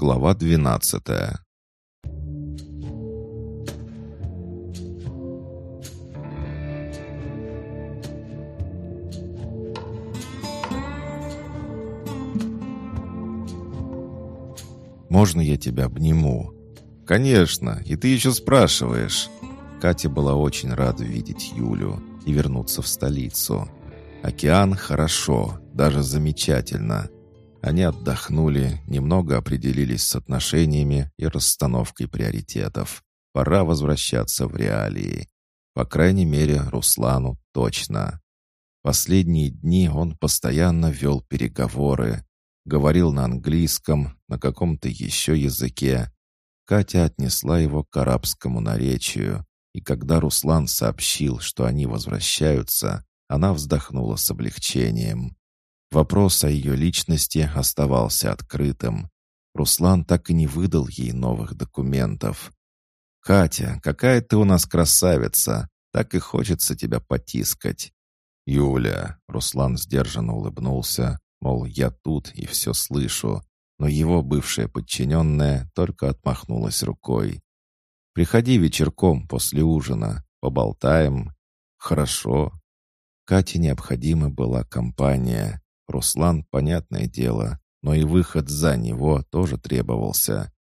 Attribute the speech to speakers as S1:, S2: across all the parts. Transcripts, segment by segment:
S1: Глава двенадцатая. «Можно я тебя обниму?» «Конечно, и ты еще спрашиваешь». Катя была очень рада видеть Юлю и вернуться в столицу. Океан хорошо, даже замечательно. Они отдохнули, немного определились с отношениями и расстановкой приоритетов. Пора возвращаться в реалии. По крайней мере, Руслану точно. Последние дни он постоянно вел переговоры. Говорил на английском, на каком-то еще языке. Катя отнесла его к арабскому наречию. И когда Руслан сообщил, что они возвращаются, она вздохнула с облегчением. Вопрос о ее личности оставался открытым. Руслан так и не выдал ей новых документов. «Катя, какая ты у нас красавица! Так и хочется тебя потискать!» «Юля!» — Руслан сдержанно улыбнулся, мол, я тут и все слышу, но его бывшая подчиненная только отмахнулась рукой. «Приходи вечерком после ужина, поболтаем». «Хорошо», Кате необходима была компания. Руслан, понятное дело, но и выход за него тоже требовался.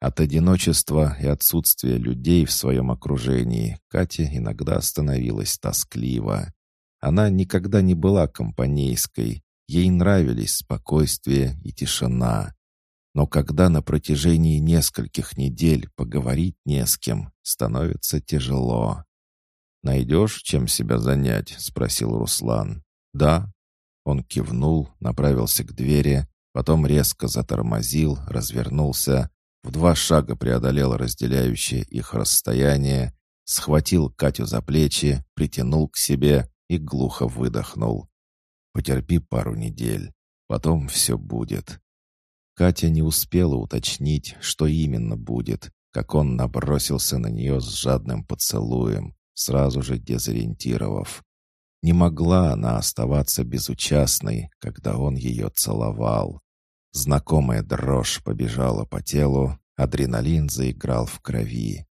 S1: От одиночества и отсутствия людей в своем окружении Кате иногда становилась тоскливо. Она никогда не была компанейской, ей нравились спокойствие и тишина. Но когда на протяжении нескольких недель поговорить не с кем, становится тяжело. «Найдешь, чем себя занять?» — спросил Руслан. «Да». Он кивнул, направился к двери, потом резко затормозил, развернулся, в два шага преодолел разделяющее их расстояние, схватил Катю за плечи, притянул к себе и глухо выдохнул. «Потерпи пару недель, потом все будет». Катя не успела уточнить, что именно будет, как он набросился на нее с жадным поцелуем, сразу же дезориентировав. Не могла она оставаться безучастной, когда он ее целовал. Знакомая дрожь побежала по телу, адреналин заиграл в крови.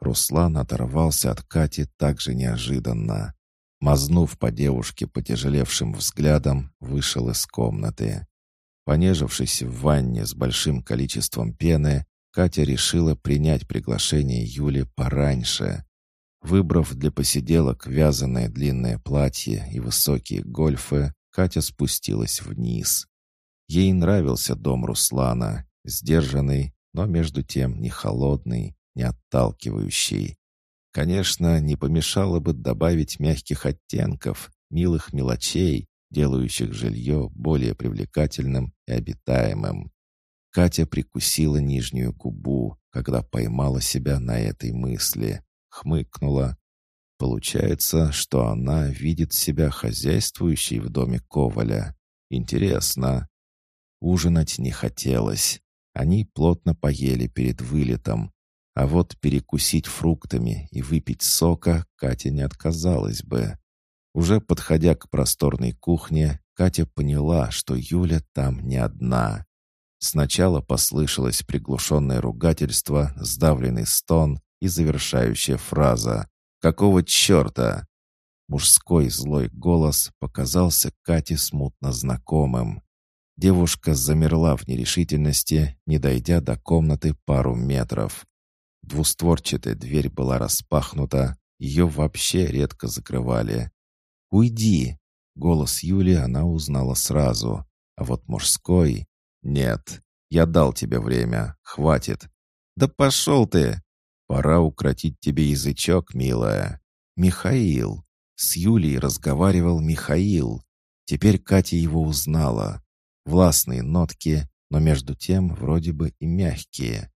S1: Руслан оторвался от Кати так же неожиданно. Мазнув по девушке потяжелевшим взглядом, вышел из комнаты. Понежившись в ванне с большим количеством пены, Катя решила принять приглашение Юли пораньше. Выбрав для посиделок вязаное длинное платье и высокие гольфы, Катя спустилась вниз. Ей нравился дом Руслана, сдержанный, но между тем не холодный, не отталкивающий. Конечно, не помешало бы добавить мягких оттенков, милых мелочей, делающих жилье более привлекательным и обитаемым. Катя прикусила нижнюю губу, когда поймала себя на этой мысли хмыкнула. Получается, что она видит себя хозяйствующей в доме Коваля. Интересно. Ужинать не хотелось. Они плотно поели перед вылетом. А вот перекусить фруктами и выпить сока Катя не отказалась бы. Уже подходя к просторной кухне, Катя поняла, что Юля там не одна. Сначала послышалось приглушенное ругательство, сдавленный стон, и завершающая фраза «Какого черта?» Мужской злой голос показался Кате смутно знакомым. Девушка замерла в нерешительности, не дойдя до комнаты пару метров. Двустворчатая дверь была распахнута, ее вообще редко закрывали. «Уйди!» — голос Юли она узнала сразу, а вот мужской — «Нет, я дал тебе время, хватит». «Да пошел ты!» Пора укротить тебе язычок, милая. Михаил. С Юлей разговаривал Михаил. Теперь Катя его узнала. Властные нотки, но между тем вроде бы и мягкие.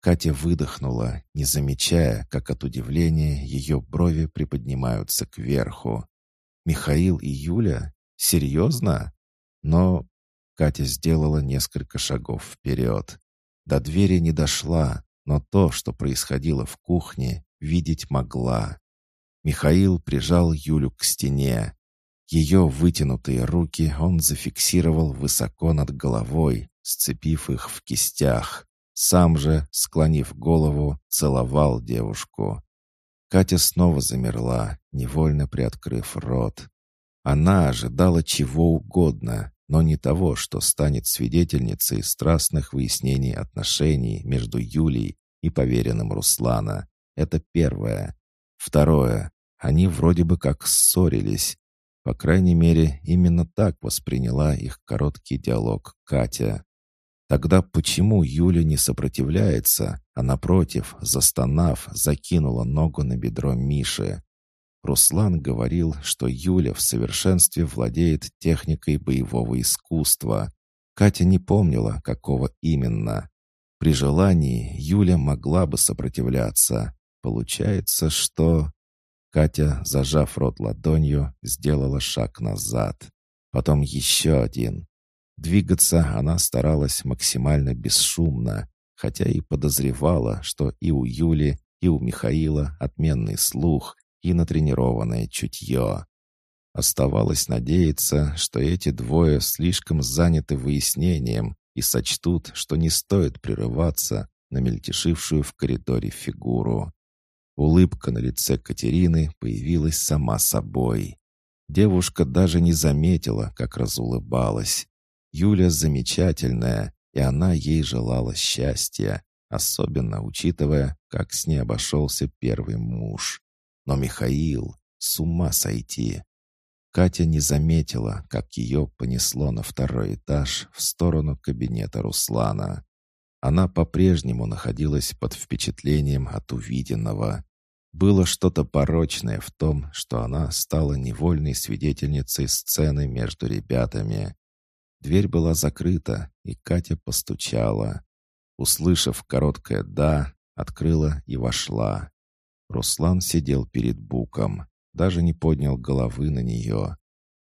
S1: Катя выдохнула, не замечая, как от удивления ее брови приподнимаются кверху. «Михаил и Юля? Серьезно?» Но Катя сделала несколько шагов вперед. До двери не дошла, но то, что происходило в кухне, видеть могла. Михаил прижал Юлю к стене. Ее вытянутые руки он зафиксировал высоко над головой, сцепив их в кистях. сам же, склонив голову, целовал девушку. Катя снова замерла, невольно приоткрыв рот. Она ожидала чего угодно, но не того, что станет свидетельницей страстных выяснений отношений между Юлей и поверенным Руслана. Это первое. Второе. Они вроде бы как ссорились. По крайней мере, именно так восприняла их короткий диалог Катя. Тогда почему Юля не сопротивляется, а напротив, застонав, закинула ногу на бедро Миши? Руслан говорил, что Юля в совершенстве владеет техникой боевого искусства. Катя не помнила, какого именно. При желании Юля могла бы сопротивляться. Получается, что... Катя, зажав рот ладонью, сделала шаг назад. Потом еще один. Двигаться она старалась максимально бесшумно, хотя и подозревала, что и у Юли, и у Михаила отменный слух и натренированное чутье. Оставалось надеяться, что эти двое слишком заняты выяснением и сочтут, что не стоит прерываться на мельтешившую в коридоре фигуру. Улыбка на лице Катерины появилась сама собой. Девушка даже не заметила, как разулыбалась. Юля замечательная, и она ей желала счастья, особенно учитывая, как с ней обошелся первый муж. Но Михаил с ума сойти. Катя не заметила, как ее понесло на второй этаж в сторону кабинета Руслана. Она по-прежнему находилась под впечатлением от увиденного. Было что-то порочное в том, что она стала невольной свидетельницей сцены между ребятами. Дверь была закрыта, и Катя постучала. Услышав короткое «да», открыла и вошла. Руслан сидел перед буком, даже не поднял головы на нее.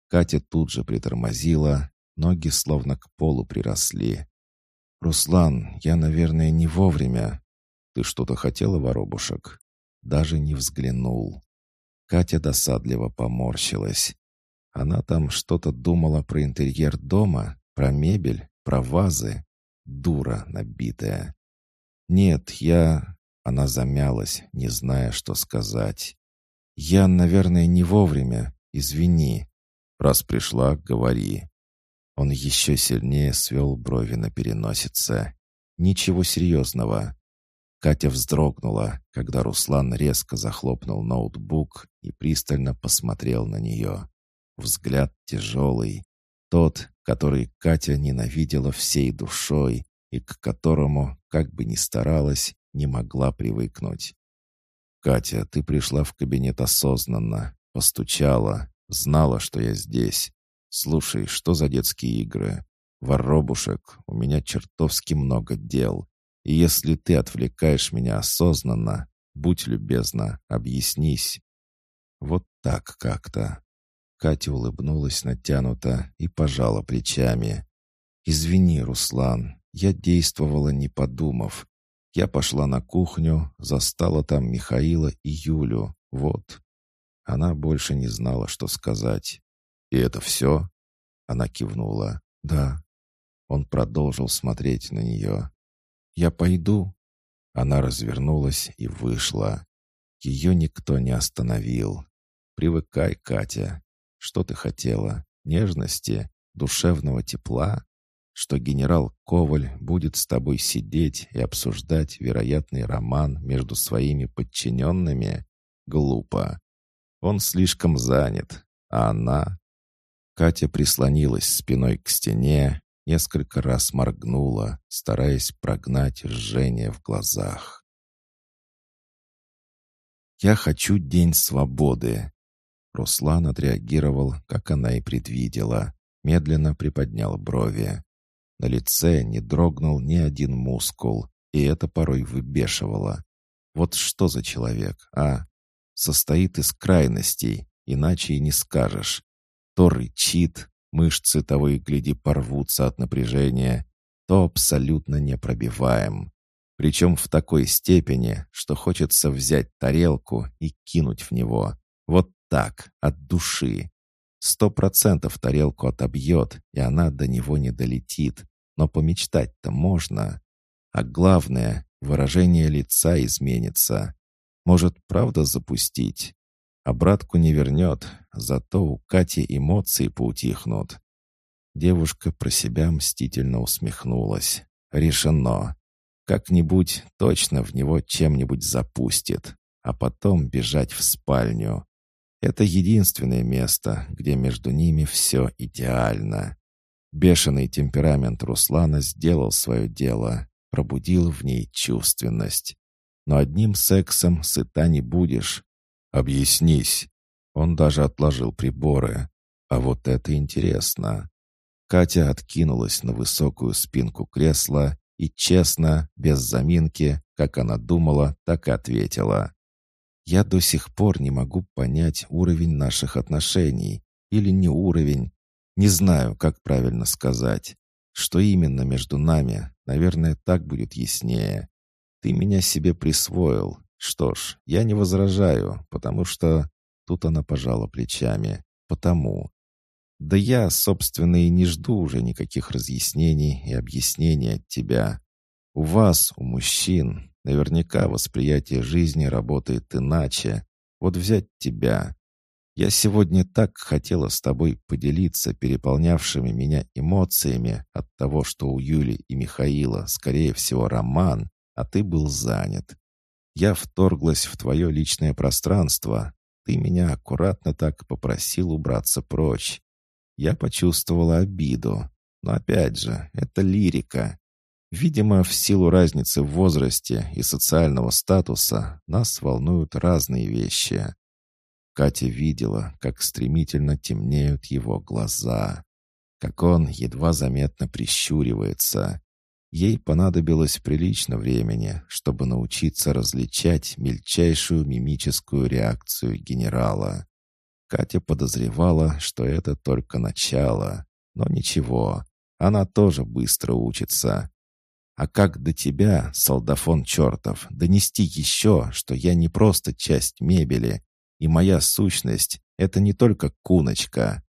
S1: Катя тут же притормозила, ноги словно к полу приросли. «Руслан, я, наверное, не вовремя. Ты что-то хотела, воробушек?» даже не взглянул. Катя досадливо поморщилась. Она там что-то думала про интерьер дома, про мебель, про вазы. Дура набитая. «Нет, я...» Она замялась, не зная, что сказать. «Я, наверное, не вовремя. Извини. Раз пришла, говори». Он еще сильнее свел брови на переносице. «Ничего серьезного. Катя вздрогнула, когда Руслан резко захлопнул ноутбук и пристально посмотрел на нее. Взгляд тяжелый. Тот, который Катя ненавидела всей душой и к которому, как бы ни старалась, не могла привыкнуть. «Катя, ты пришла в кабинет осознанно, постучала, знала, что я здесь. Слушай, что за детские игры? Воробушек, у меня чертовски много дел. И если ты отвлекаешь меня осознанно, будь любезна, объяснись». Вот так как-то. Катя улыбнулась натянуто и пожала плечами. «Извини, Руслан, я действовала не подумав. Я пошла на кухню, застала там Михаила и Юлю. Вот». Она больше не знала, что сказать. «И это все?» Она кивнула. «Да». Он продолжил смотреть на нее. «Я пойду». Она развернулась и вышла. Ее никто не остановил. «Привыкай, Катя. Что ты хотела? Нежности? Душевного тепла? Что генерал Коваль будет с тобой сидеть и обсуждать вероятный роман между своими подчиненными? Глупо. Он слишком занят, а она...» Катя прислонилась спиной к стене, Несколько раз моргнула, стараясь прогнать жжение в глазах. «Я хочу день свободы!» Руслан отреагировал, как она и предвидела. Медленно приподнял брови. На лице не дрогнул ни один мускул, и это порой выбешивало. Вот что за человек, а? Состоит из крайностей, иначе и не скажешь. То рычит, Мышцы того и гляди порвутся от напряжения, то абсолютно непробиваем. Причем в такой степени, что хочется взять тарелку и кинуть в него. Вот так, от души. Сто процентов тарелку отобьет, и она до него не долетит. Но помечтать-то можно. А главное, выражение лица изменится. Может, правда запустить? Обратку не вернет, зато у Кати эмоции поутихнут. Девушка про себя мстительно усмехнулась. Решено. Как-нибудь точно в него чем-нибудь запустит, а потом бежать в спальню. Это единственное место, где между ними все идеально. Бешеный темперамент Руслана сделал свое дело, пробудил в ней чувственность. Но одним сексом сыта не будешь. Объяснись. Он даже отложил приборы. А вот это интересно. Катя откинулась на высокую спинку кресла и честно, без заминки, как она думала, так и ответила. «Я до сих пор не могу понять уровень наших отношений. Или не уровень. Не знаю, как правильно сказать. Что именно между нами, наверное, так будет яснее. Ты меня себе присвоил. Что ж, я не возражаю, потому что...» Тут она пожала плечами. «Потому. Да я, собственно, и не жду уже никаких разъяснений и объяснений от тебя. У вас, у мужчин, наверняка восприятие жизни работает иначе. Вот взять тебя. Я сегодня так хотела с тобой поделиться переполнявшими меня эмоциями от того, что у Юли и Михаила, скорее всего, роман, а ты был занят. Я вторглась в твое личное пространство. Ты меня аккуратно так попросил убраться прочь. Я почувствовала обиду. Но опять же, это лирика. Видимо, в силу разницы в возрасте и социального статуса нас волнуют разные вещи. Катя видела, как стремительно темнеют его глаза, как он едва заметно прищуривается. Ей понадобилось прилично времени, чтобы научиться различать мельчайшую мимическую реакцию генерала. Катя подозревала, что это только начало. Но ничего, она тоже быстро учится. А как до тебя, солдафон чертов, донести еще, что я не просто часть мебели, и моя сущность — это не только куночка.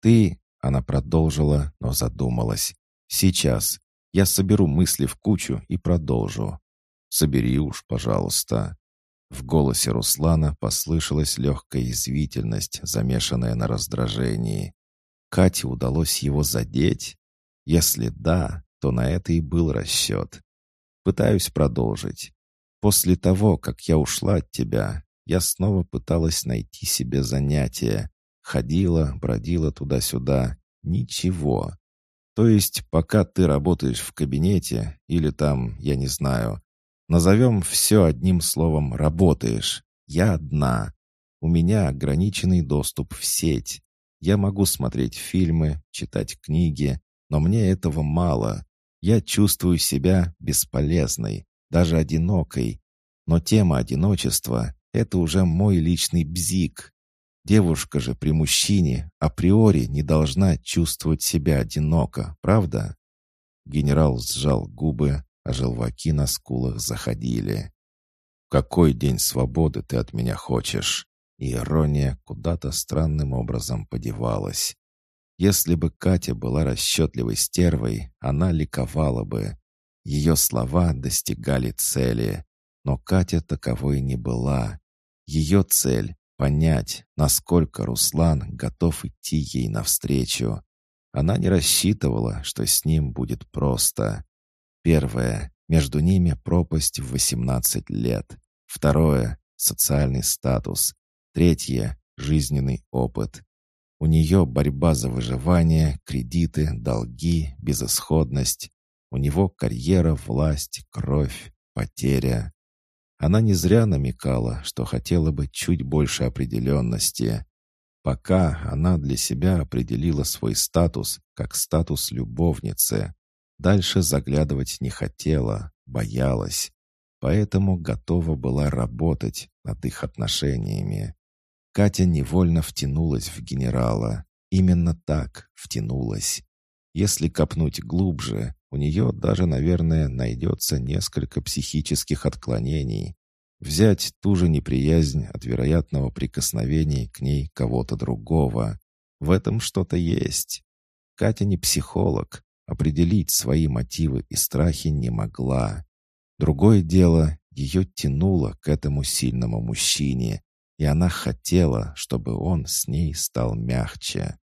S1: Ты, — она продолжила, но задумалась, — сейчас. Я соберу мысли в кучу и продолжу. Собери уж, пожалуйста. В голосе Руслана послышалась легкая извительность, замешанная на раздражении. Кате удалось его задеть? Если да, то на это и был расчет. Пытаюсь продолжить. После того, как я ушла от тебя, я снова пыталась найти себе занятие. Ходила, бродила туда-сюда. Ничего. То есть, пока ты работаешь в кабинете или там, я не знаю, Назовем все одним словом «работаешь». Я одна. У меня ограниченный доступ в сеть. Я могу смотреть фильмы, читать книги, но мне этого мало. Я чувствую себя бесполезной, даже одинокой. Но тема одиночества — это уже мой личный бзик. Девушка же при мужчине априори не должна чувствовать себя одиноко, правда? Генерал сжал губы, а желваки на скулах заходили. «Какой день свободы ты от меня хочешь?» Ирония куда-то странным образом подевалась. Если бы Катя была расчетливой стервой, она ликовала бы. Ее слова достигали цели, но Катя таковой не была. Ее цель — понять, насколько Руслан готов идти ей навстречу. Она не рассчитывала, что с ним будет просто. Первое. Между ними пропасть в 18 лет. Второе. Социальный статус. Третье. Жизненный опыт. У нее борьба за выживание, кредиты, долги, безысходность. У него карьера, власть, кровь, потеря. Она не зря намекала, что хотела бы чуть больше определенности. Пока она для себя определила свой статус как статус любовницы. Дальше заглядывать не хотела, боялась, поэтому готова была работать над их отношениями. Катя невольно втянулась в генерала. Именно так втянулась. Если копнуть глубже, у нее даже, наверное, найдется несколько психических отклонений. Взять ту же неприязнь от вероятного прикосновения к ней кого-то другого. В этом что-то есть. Катя не психолог, определить свои мотивы и страхи не могла. Другое дело, ее тянуло к этому сильному мужчине, и она хотела, чтобы он с ней стал мягче.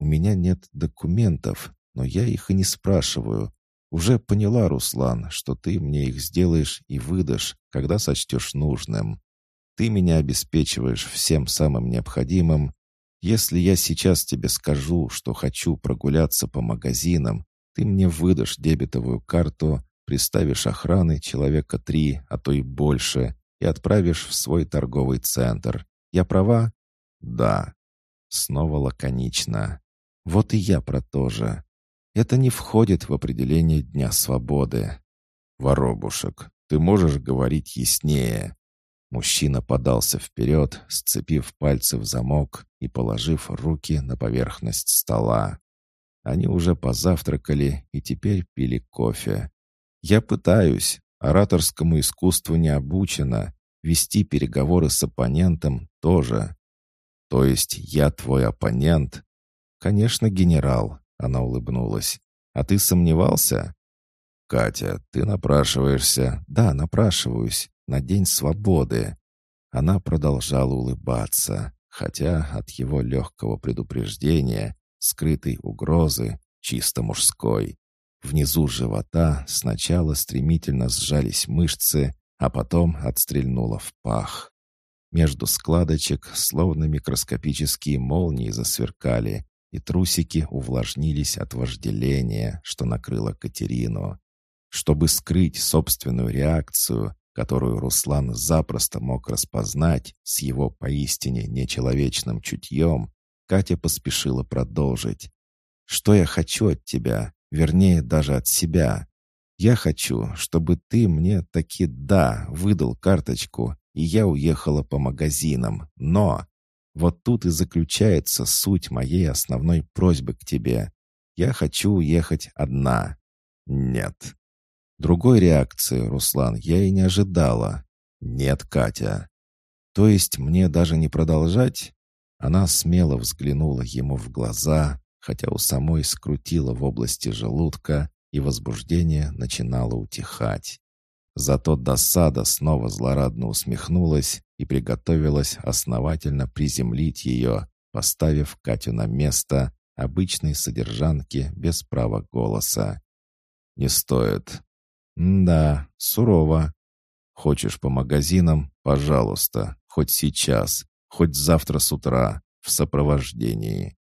S1: «У меня нет документов, но я их и не спрашиваю. Уже поняла, Руслан, что ты мне их сделаешь и выдашь, когда сочтешь нужным. Ты меня обеспечиваешь всем самым необходимым. Если я сейчас тебе скажу, что хочу прогуляться по магазинам, ты мне выдашь дебетовую карту, приставишь охраны человека три, а то и больше, и отправишь в свой торговый центр. Я права? Да. Снова лаконично. Вот и я про то же. Это не входит в определение Дня Свободы. Воробушек, ты можешь говорить яснее. Мужчина подался вперед, сцепив пальцы в замок и положив руки на поверхность стола. Они уже позавтракали и теперь пили кофе. Я пытаюсь, ораторскому искусству не обучена, вести переговоры с оппонентом тоже. То есть я твой оппонент? Конечно, генерал, она улыбнулась. А ты сомневался? Катя, ты напрашиваешься. Да, напрашиваюсь. На день свободы. Она продолжала улыбаться, хотя от его легкого предупреждения, скрытой угрозы, чисто мужской. Внизу живота сначала стремительно сжались мышцы, а потом отстрельнуло в пах. Между складочек словно микроскопические молнии засверкали, и трусики увлажнились от вожделения, что накрыло Катерину. Чтобы скрыть собственную реакцию, которую Руслан запросто мог распознать с его поистине нечеловечным чутьем, Катя поспешила продолжить. «Что я хочу от тебя, вернее, даже от себя? Я хочу, чтобы ты мне таки «да» выдал карточку, и я уехала по магазинам. Но вот тут и заключается суть моей основной просьбы к тебе. Я хочу уехать одна. Нет. Другой реакции, Руслан, я и не ожидала. Нет, Катя. То есть мне даже не продолжать? Она смело взглянула ему в глаза, хотя у самой скрутила в области желудка, и возбуждение начинало утихать. Зато досада снова злорадно усмехнулась и приготовилась основательно приземлить ее, поставив Катю на место обычной содержанки без права голоса. «Не стоит». «Да, сурово. Хочешь по магазинам? Пожалуйста, хоть сейчас, хоть завтра с утра, в сопровождении.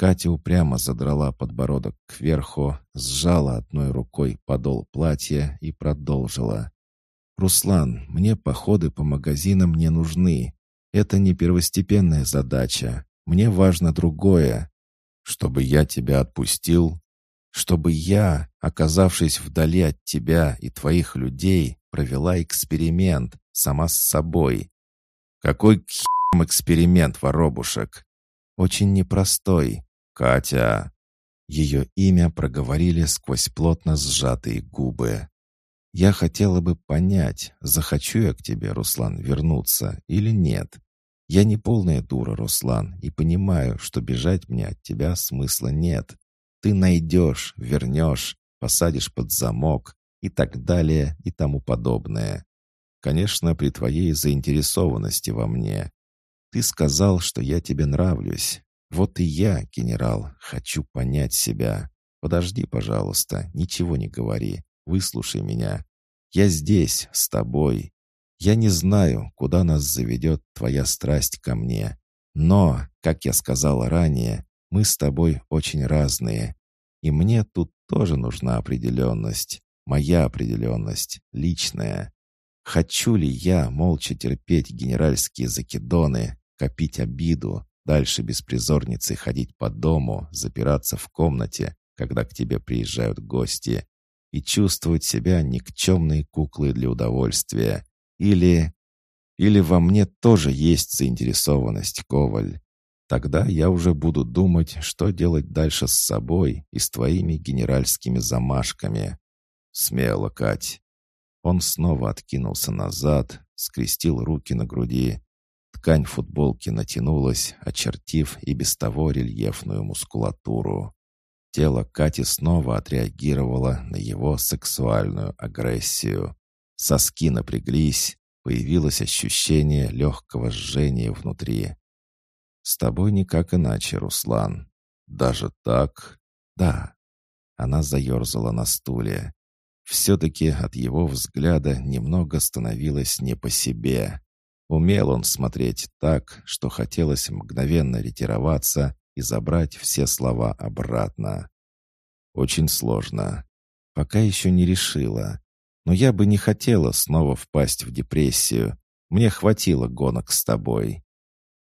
S1: Катя упрямо задрала подбородок кверху, сжала одной рукой подол платья и продолжила. «Руслан, мне походы по магазинам не нужны. Это не первостепенная задача. Мне важно другое. Чтобы я тебя отпустил? Чтобы я, оказавшись вдали от тебя и твоих людей, провела эксперимент сама с собой. Какой к эксперимент, воробушек? Очень непростой. «Катя!» Ее имя проговорили сквозь плотно сжатые губы. «Я хотела бы понять, захочу я к тебе, Руслан, вернуться или нет. Я не полная дура, Руслан, и понимаю, что бежать мне от тебя смысла нет. Ты найдешь, вернешь, посадишь под замок и так далее и тому подобное. Конечно, при твоей заинтересованности во мне. Ты сказал, что я тебе нравлюсь. Вот и я, генерал, хочу понять себя. Подожди, пожалуйста, ничего не говори. Выслушай меня. Я здесь, с тобой. Я не знаю, куда нас заведет твоя страсть ко мне. Но, как я сказала ранее, мы с тобой очень разные. И мне тут тоже нужна определенность. Моя определенность, личная. Хочу ли я молча терпеть генеральские закидоны, копить обиду, Дальше беспризорницей ходить по дому, запираться в комнате, когда к тебе приезжают гости, и чувствовать себя никчемной куклой для удовольствия. Или... Или во мне тоже есть заинтересованность, Коваль. Тогда я уже буду думать, что делать дальше с собой и с твоими генеральскими замашками. Смело, Кать. Он снова откинулся назад, скрестил руки на груди Ткань футболки натянулась, очертив и без того рельефную мускулатуру. Тело Кати снова отреагировало на его сексуальную агрессию. Соски напряглись, появилось ощущение легкого жжения внутри. «С тобой никак иначе, Руслан. Даже так?» «Да». Она заерзала на стуле. Все-таки от его взгляда немного становилось не по себе. Умел он смотреть так, что хотелось мгновенно ретироваться и забрать все слова обратно. Очень сложно. Пока еще не решила. Но я бы не хотела снова впасть в депрессию. Мне хватило гонок с тобой.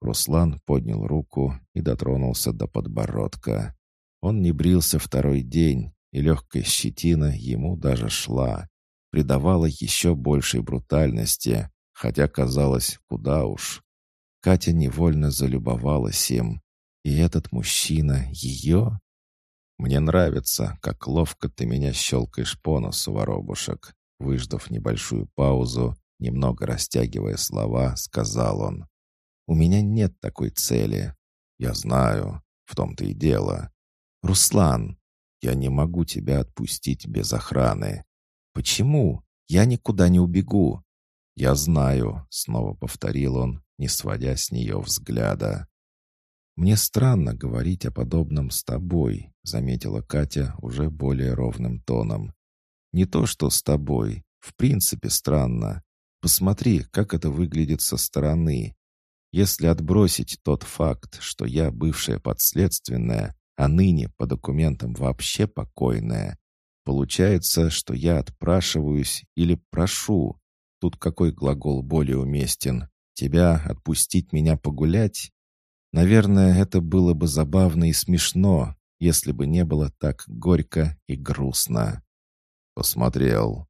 S1: Руслан поднял руку и дотронулся до подбородка. Он не брился второй день, и легкая щетина ему даже шла. Придавала еще большей брутальности, хотя казалось, куда уж. Катя невольно залюбовалась им. И этот мужчина ее? Мне нравится, как ловко ты меня щелкаешь по носу, воробушек. Выждав небольшую паузу, немного растягивая слова, сказал он. «У меня нет такой цели. Я знаю, в том-то и дело. Руслан, я не могу тебя отпустить без охраны. Почему? Я никуда не убегу. «Я знаю», — снова повторил он, не сводя с нее взгляда. «Мне странно говорить о подобном с тобой», — заметила Катя уже более ровным тоном. «Не то, что с тобой. В принципе, странно. Посмотри, как это выглядит со стороны. Если отбросить тот факт, что я бывшая подследственная, а ныне по документам вообще покойная, получается, что я отпрашиваюсь или прошу, Тут какой глагол более уместен? Тебя отпустить меня погулять? Наверное, это было бы забавно и смешно, если бы не было так горько и грустно. Посмотрел.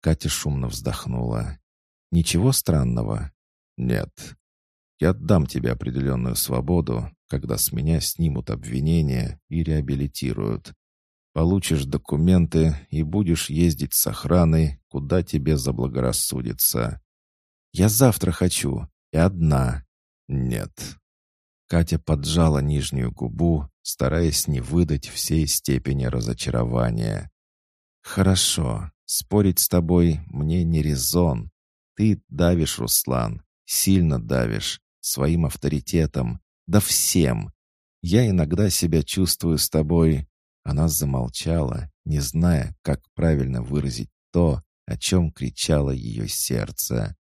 S1: Катя шумно вздохнула. Ничего странного? Нет. Я отдам тебе определенную свободу, когда с меня снимут обвинения и реабилитируют. Получишь документы и будешь ездить с охраной, куда тебе заблагорассудится. Я завтра хочу, и одна. Нет. Катя поджала нижнюю губу, стараясь не выдать всей степени разочарования. «Хорошо, спорить с тобой мне не резон. Ты давишь, Руслан, сильно давишь, своим авторитетом, да всем. Я иногда себя чувствую с тобой она замолчала, не зная, как правильно выразить то, о чем кричало ее сердце.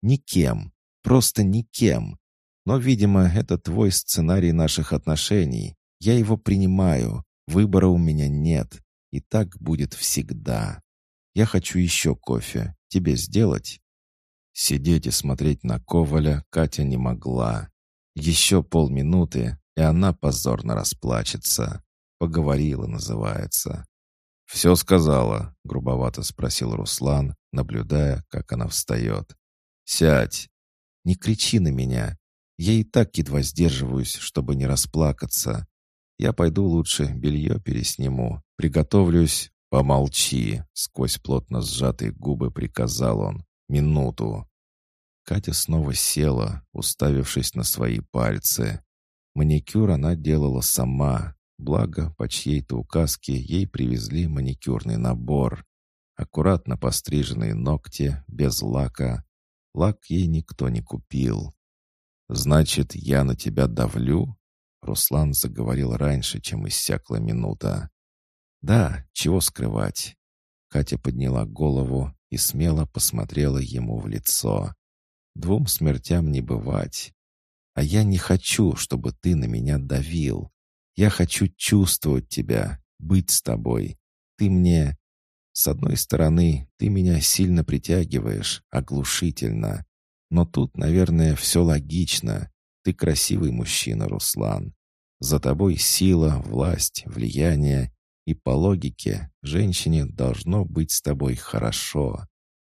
S1: «Никем, просто никем. Но, видимо, это твой сценарий наших отношений. Я его принимаю, выбора у меня нет, и так будет всегда. Я хочу еще кофе. Тебе сделать?» Сидеть и смотреть на Коваля Катя не могла. Еще полминуты, и она позорно расплачется. Поговорила, называется. «Все сказала», — грубовато спросил Руслан, наблюдая, как она встает. «Сядь! Не кричи на меня. Я и так едва сдерживаюсь, чтобы не расплакаться. Я пойду лучше белье пересниму, приготовлюсь. Помолчи!» — сквозь плотно сжатые губы приказал он. «Минуту!» Катя снова села, уставившись на свои пальцы. Маникюр она делала сама, Благо, по чьей-то указке ей привезли маникюрный набор. Аккуратно постриженные ногти, без лака. Лак ей никто не купил. «Значит, я на тебя давлю?» Руслан заговорил раньше, чем иссякла минута. «Да, чего скрывать?» Катя подняла голову и смело посмотрела ему в лицо. «Двум смертям не бывать. А я не хочу, чтобы ты на меня давил. Я хочу чувствовать тебя, быть с тобой. Ты мне... С одной стороны, ты меня сильно притягиваешь, оглушительно. Но тут, наверное, все логично. Ты красивый мужчина, Руслан. За тобой сила, власть, влияние. И по логике, женщине должно быть с тобой хорошо.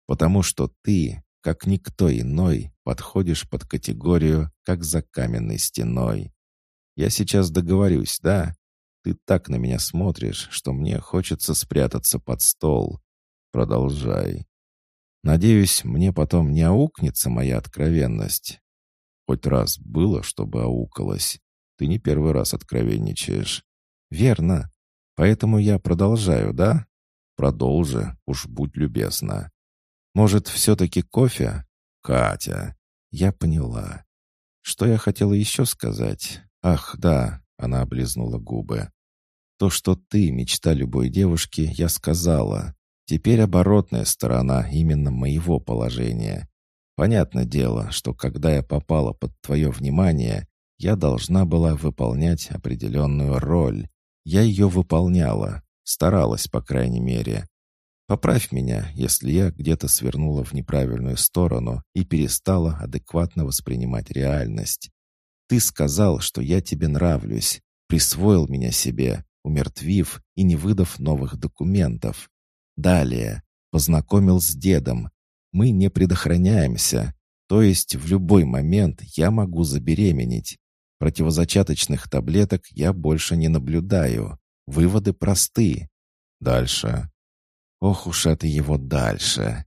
S1: Потому что ты, как никто иной, подходишь под категорию, как за каменной стеной. Я сейчас договорюсь, да? Ты так на меня смотришь, что мне хочется спрятаться под стол. Продолжай. Надеюсь, мне потом не аукнется моя откровенность. Хоть раз было, чтобы аукалось. Ты не первый раз откровенничаешь. Верно. Поэтому я продолжаю, да? Продолжи, уж будь любезна. Может, все-таки кофе? Катя. Я поняла. Что я хотела еще сказать? Ах, да, она облизнула губы. То, что ты мечта любой девушки, я сказала. Теперь оборотная сторона именно моего положения. Понятное дело, что когда я попала под твое внимание, я должна была выполнять определенную роль. Я ее выполняла, старалась, по крайней мере. Поправь меня, если я где-то свернула в неправильную сторону и перестала адекватно воспринимать реальность. Ты сказал, что я тебе нравлюсь, присвоил меня себе, умертвив и не выдав новых документов. Далее, познакомил с дедом. Мы не предохраняемся, то есть в любой момент я могу забеременеть. Противозачаточных таблеток я больше не наблюдаю. Выводы просты. Дальше. Ох уж это его дальше.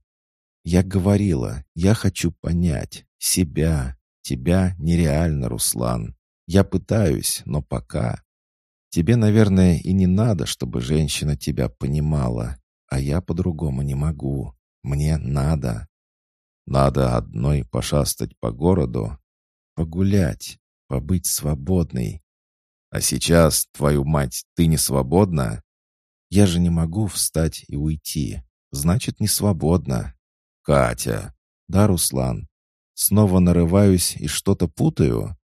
S1: Я говорила, я хочу понять себя, тебя нереально, Руслан. Я пытаюсь, но пока. Тебе, наверное, и не надо, чтобы женщина тебя понимала, а я по-другому не могу. Мне надо. Надо одной пошастать по городу, погулять, побыть свободной. А сейчас, твою мать, ты не свободна? Я же не могу встать и уйти. Значит, не свободна. Катя. Да, Руслан. Снова нарываюсь и что-то путаю.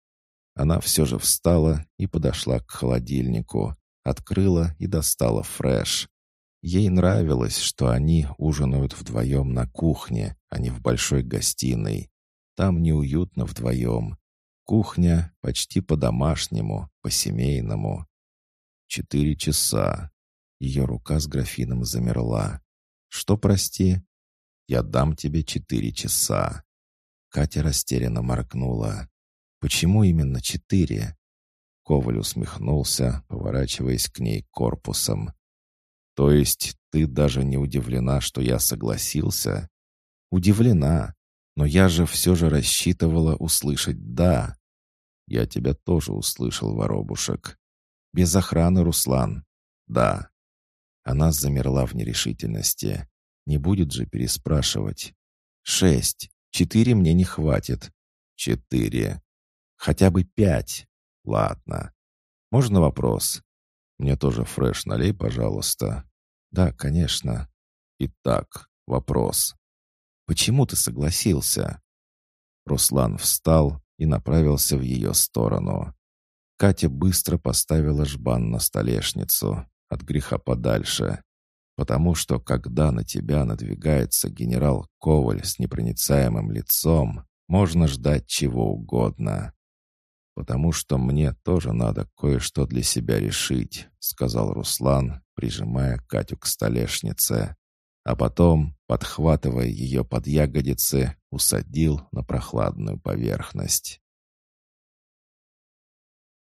S1: Она все же встала и подошла к холодильнику, открыла и достала фреш. Ей нравилось, что они ужинают вдвоем на кухне, а не в большой гостиной. Там неуютно вдвоем. Кухня почти по-домашнему, по-семейному. Четыре часа. Ее рука с графином замерла. «Что, прости?» «Я дам тебе четыре часа». Катя растерянно моргнула. «Почему именно четыре?» Коваль усмехнулся, поворачиваясь к ней корпусом. «То есть ты даже не удивлена, что я согласился?» «Удивлена. Но я же все же рассчитывала услышать «да». «Я тебя тоже услышал, воробушек». «Без охраны, Руслан». «Да». Она замерла в нерешительности. Не будет же переспрашивать. «Шесть. Четыре мне не хватит». «Четыре. Хотя бы пять. Ладно. Можно вопрос? Мне тоже фреш налей, пожалуйста. Да, конечно. Итак, вопрос. Почему ты согласился? Руслан встал и направился в ее сторону. Катя быстро поставила жбан на столешницу, от греха подальше. Потому что, когда на тебя надвигается генерал Коваль с непроницаемым лицом, можно ждать чего угодно потому что мне тоже надо кое-что для себя решить», — сказал Руслан, прижимая Катю к столешнице. А потом, подхватывая ее под ягодицы, усадил на прохладную поверхность.